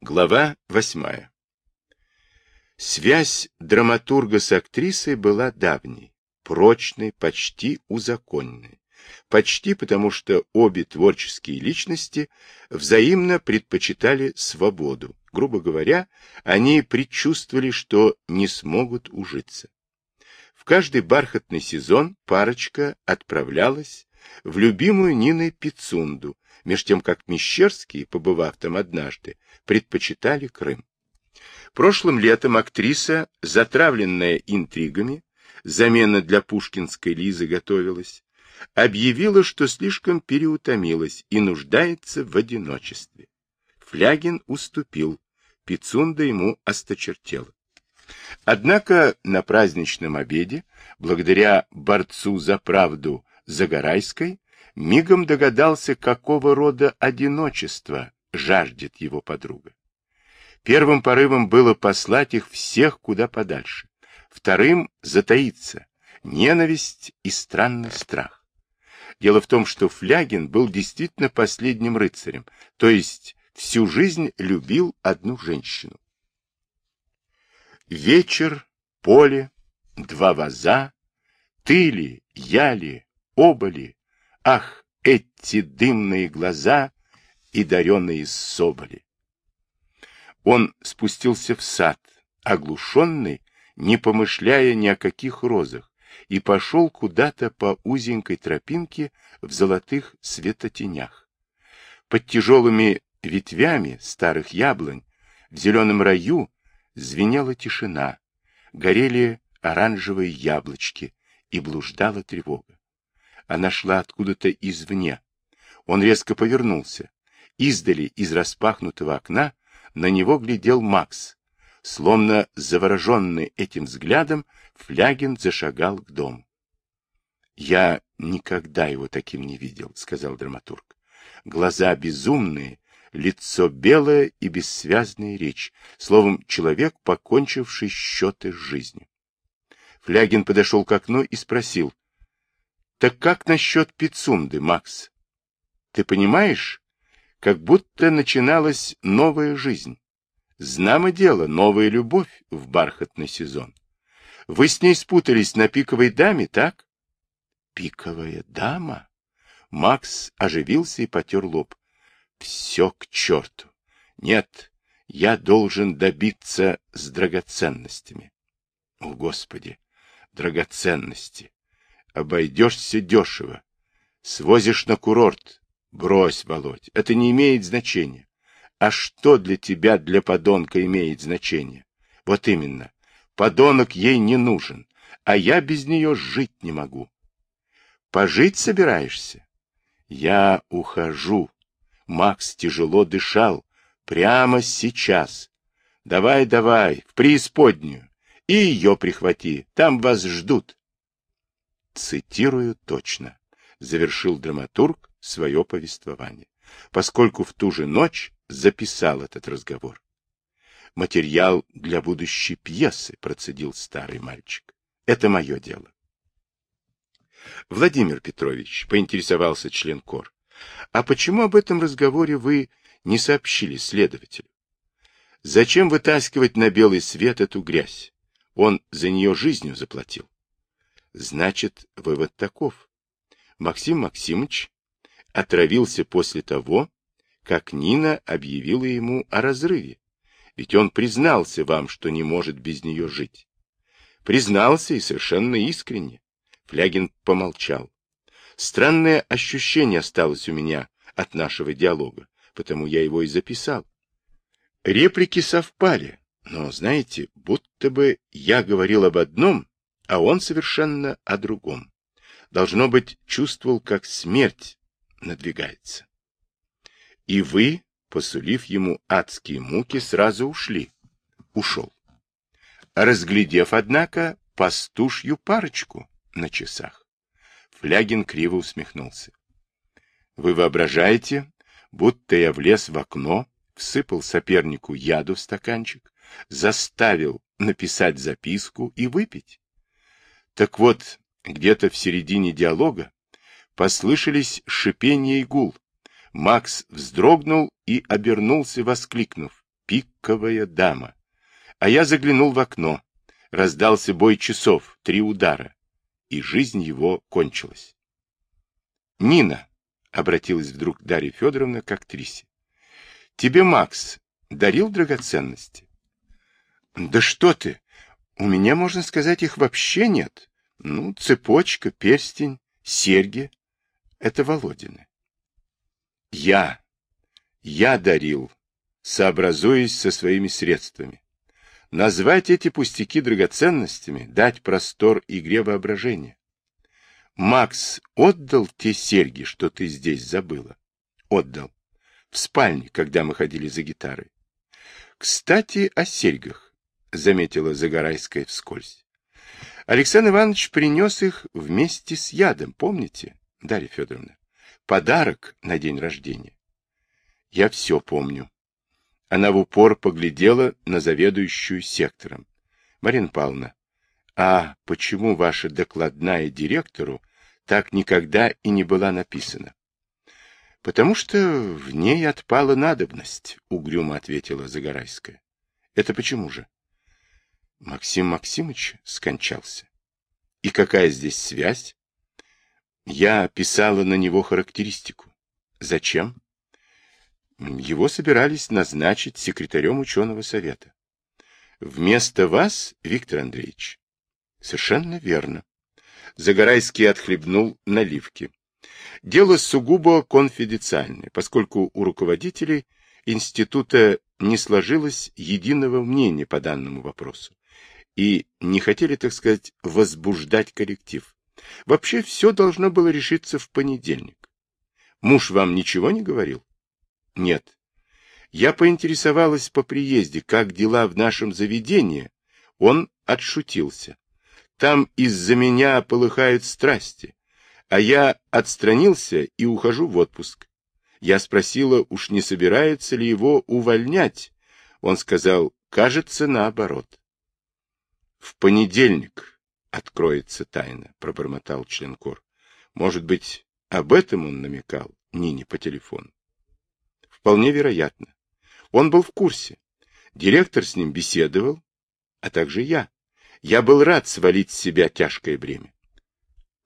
Глава восьмая. Связь драматурга с актрисой была давней, прочной, почти узаконной. Почти потому, что обе творческие личности взаимно предпочитали свободу. Грубо говоря, они предчувствовали, что не смогут ужиться. В каждый бархатный сезон парочка отправлялась в любимую Ниной Пицунду, меж тем как Мещерские, побывав там однажды, предпочитали Крым. Прошлым летом актриса, затравленная интригами, замена для пушкинской Лизы готовилась, объявила, что слишком переутомилась и нуждается в одиночестве. Флягин уступил, Пицунда ему осточертела. Однако на праздничном обеде, благодаря борцу за правду Загорайской, мигом догадался, какого рода одиночество жаждет его подруга. Первым порывом было послать их всех куда подальше. Вторым — затаиться. Ненависть и странный страх. Дело в том, что Флягин был действительно последним рыцарем, то есть всю жизнь любил одну женщину. Вечер, поле, два ваза, ты ли, я ли, оба ли, ах, эти дымные глаза и даренные соболи. Он спустился в сад, оглушенный, не помышляя ни о каких розах, и пошел куда-то по узенькой тропинке в золотых светотенях. Под тяжелыми ветвями старых яблонь в зеленом раю звенела тишина, горели оранжевые яблочки, и блуждала тревога. Она шла откуда-то извне. Он резко повернулся. Издали из распахнутого окна на него глядел Макс. Словно завороженный этим взглядом, Флягин зашагал к дому. «Я никогда его таким не видел», — сказал драматург. «Глаза безумные, лицо белое и бессвязная речь, словом, человек, покончивший счеты с жизнью». Флягин подошел к окну и спросил, «Так как насчет Пицунды, Макс? Ты понимаешь, как будто начиналась новая жизнь. Знамо дело, новая любовь в бархатный сезон. Вы с ней спутались на пиковой даме, так? Пиковая дама? Макс оживился и потер лоб. Все к черту. Нет, я должен добиться с драгоценностями. О, Господи, драгоценности! Обойдешься дешево. Свозишь на курорт, Брось, Володь, это не имеет значения. А что для тебя, для подонка, имеет значение? Вот именно. Подонок ей не нужен, а я без нее жить не могу. Пожить собираешься? Я ухожу. Макс тяжело дышал. Прямо сейчас. Давай, давай, в преисподнюю. И ее прихвати, там вас ждут. Цитирую точно. Завершил драматург свое повествование, поскольку в ту же ночь записал этот разговор. Материал для будущей пьесы, процедил старый мальчик. Это мое дело. Владимир Петрович, поинтересовался член кор, а почему об этом разговоре вы не сообщили следователю? Зачем вытаскивать на белый свет эту грязь? Он за нее жизнью заплатил. Значит, вывод таков. Максим Максимович отравился после того, как Нина объявила ему о разрыве. Ведь он признался вам, что не может без нее жить. Признался и совершенно искренне. Флягин помолчал. Странное ощущение осталось у меня от нашего диалога, потому я его и записал. Реплики совпали, но, знаете, будто бы я говорил об одном, а он совершенно о другом. Должно быть, чувствовал, как смерть надвигается. И вы, посулив ему адские муки, сразу ушли. Ушел. Разглядев, однако, пастушью парочку на часах. Флягин криво усмехнулся. Вы воображаете, будто я влез в окно, всыпал сопернику яду в стаканчик, заставил написать записку и выпить? Так вот, где-то в середине диалога Послышались шипение и гул. Макс вздрогнул и обернулся, воскликнув. пиковая дама. А я заглянул в окно. Раздался бой часов, три удара. И жизнь его кончилась. Нина, — обратилась вдруг Дарья Федоровна к актрисе, — тебе Макс дарил драгоценности? — Да что ты! У меня, можно сказать, их вообще нет. Ну, цепочка, перстень, серьги — это Володины. Я, я дарил, сообразуясь со своими средствами. Назвать эти пустяки драгоценностями, дать простор игре воображения. Макс отдал те серьги, что ты здесь забыла? Отдал. В спальне, когда мы ходили за гитарой. Кстати, о серьгах. — заметила Загорайская вскользь. Александр Иванович принес их вместе с ядом, помните, Дарья Федоровна? Подарок на день рождения. Я все помню. Она в упор поглядела на заведующую сектором. Марина Павловна, а почему ваша докладная директору так никогда и не была написана? Потому что в ней отпала надобность, угрюмо ответила Загорайская. Это почему же? Максим Максимович скончался. И какая здесь связь? Я писала на него характеристику. Зачем? Его собирались назначить секретарем ученого совета. Вместо вас, Виктор Андреевич? Совершенно верно. Загорайский отхлебнул наливки. Дело сугубо конфиденциальное, поскольку у руководителей института не сложилось единого мнения по данному вопросу и не хотели, так сказать, возбуждать коллектив. Вообще все должно было решиться в понедельник. Муж вам ничего не говорил? Нет. Я поинтересовалась по приезде, как дела в нашем заведении. Он отшутился. Там из-за меня полыхают страсти. А я отстранился и ухожу в отпуск. Я спросила, уж не собирается ли его увольнять. Он сказал, кажется, наоборот. В понедельник откроется тайна, пробормотал членкор. Может быть, об этом он намекал Нине по телефону. Вполне вероятно. Он был в курсе. Директор с ним беседовал, а также я. Я был рад свалить с себя тяжкое бремя.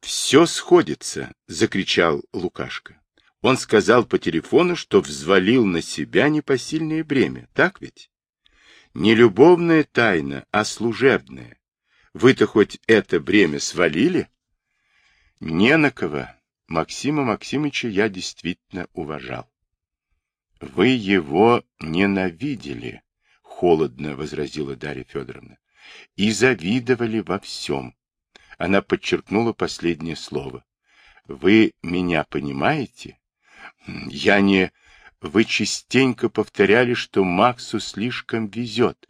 «Все сходится!» — закричал Лукашка. Он сказал по телефону, что взвалил на себя непосильное бремя. Так ведь? Не любовная тайна, а служебная. Вы-то хоть это бремя свалили? Не на кого. Максима Максимовича я действительно уважал. Вы его ненавидели, холодно возразила Дарья Федоровна, и завидовали во всем. Она подчеркнула последнее слово. Вы меня понимаете? Я не... Вы частенько повторяли, что Максу слишком везет.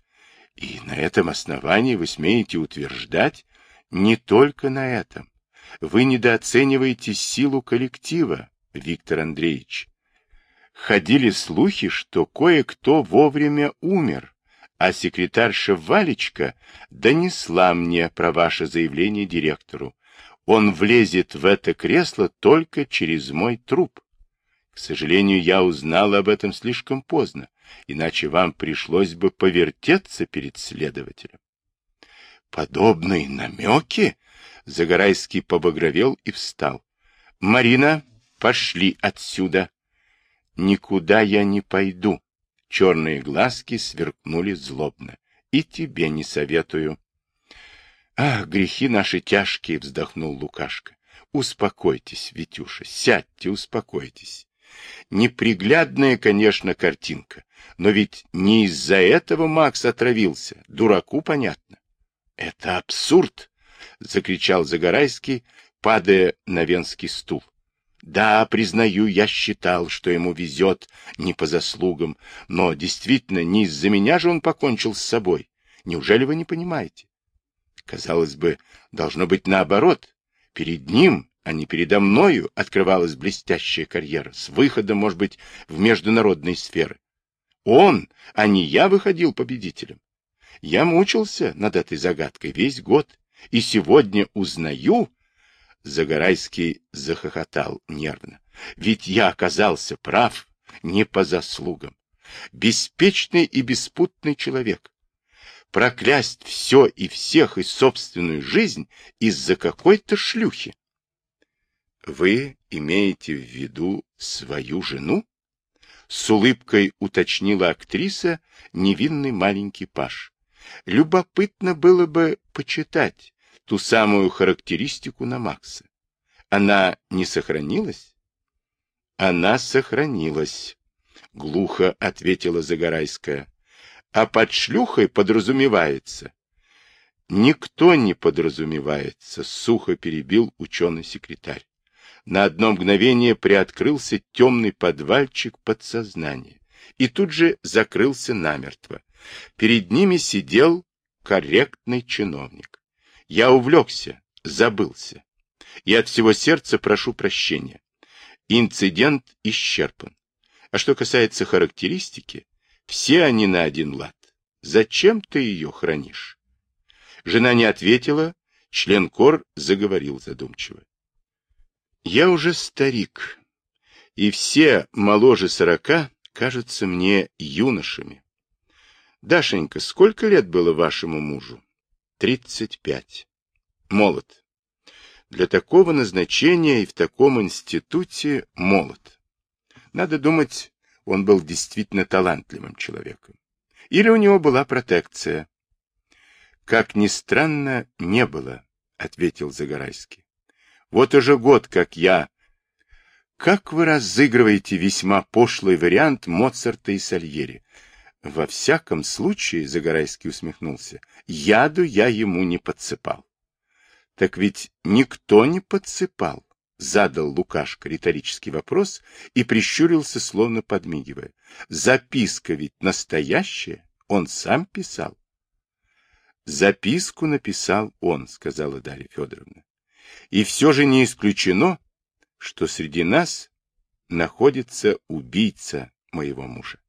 И на этом основании вы смеете утверждать не только на этом. Вы недооцениваете силу коллектива, Виктор Андреевич. Ходили слухи, что кое-кто вовремя умер, а секретарша Валечка донесла мне про ваше заявление директору. Он влезет в это кресло только через мой труп. К сожалению, я узнал об этом слишком поздно, иначе вам пришлось бы повертеться перед следователем. Подобные намеки? Загорайский побагровел и встал. Марина, пошли отсюда. Никуда я не пойду. Черные глазки сверкнули злобно. И тебе не советую. Ах, грехи наши тяжкие, вздохнул Лукашка. Успокойтесь, Витюша, сядьте, успокойтесь. Неприглядная, конечно, картинка, но ведь не из-за этого Макс отравился, дураку понятно. — Это абсурд! — закричал Загорайский, падая на венский стул. Да, признаю, я считал, что ему везет не по заслугам, но действительно не из-за меня же он покончил с собой. Неужели вы не понимаете? Казалось бы, должно быть наоборот. Перед ним а не передо мною открывалась блестящая карьера с выходом, может быть, в международные сферы. Он, а не я, выходил победителем. Я мучился над этой загадкой весь год, и сегодня узнаю... Загорайский захохотал нервно. Ведь я оказался прав не по заслугам. беспечный и беспутный человек. Проклясть все и всех и собственную жизнь из-за какой-то шлюхи. Вы имеете в виду свою жену? С улыбкой уточнила актриса невинный маленький паш. Любопытно было бы почитать ту самую характеристику на Макса. Она не сохранилась? Она сохранилась, глухо ответила Загорайская. А под шлюхой подразумевается. Никто не подразумевается, сухо перебил ученый-секретарь. На одно мгновение приоткрылся темный подвальчик подсознания и тут же закрылся намертво. Перед ними сидел корректный чиновник. Я увлекся, забылся. И от всего сердца прошу прощения. Инцидент исчерпан. А что касается характеристики, все они на один лад. Зачем ты ее хранишь? Жена не ответила, член кор заговорил задумчиво. Я уже старик, и все моложе сорока кажутся мне юношами. Дашенька, сколько лет было вашему мужу? Тридцать пять. Молод. Для такого назначения и в таком институте молод. Надо думать, он был действительно талантливым человеком. Или у него была протекция. Как ни странно, не было, ответил Загорайский. Вот уже год, как я... Как вы разыгрываете весьма пошлый вариант Моцарта и Сальери? Во всяком случае, Загорайский усмехнулся, яду я ему не подсыпал. Так ведь никто не подсыпал, задал Лукашка риторический вопрос и прищурился, словно подмигивая. Записка ведь настоящая, он сам писал. Записку написал он, сказала Дарья Федоровна. И все же не исключено, что среди нас находится убийца моего мужа.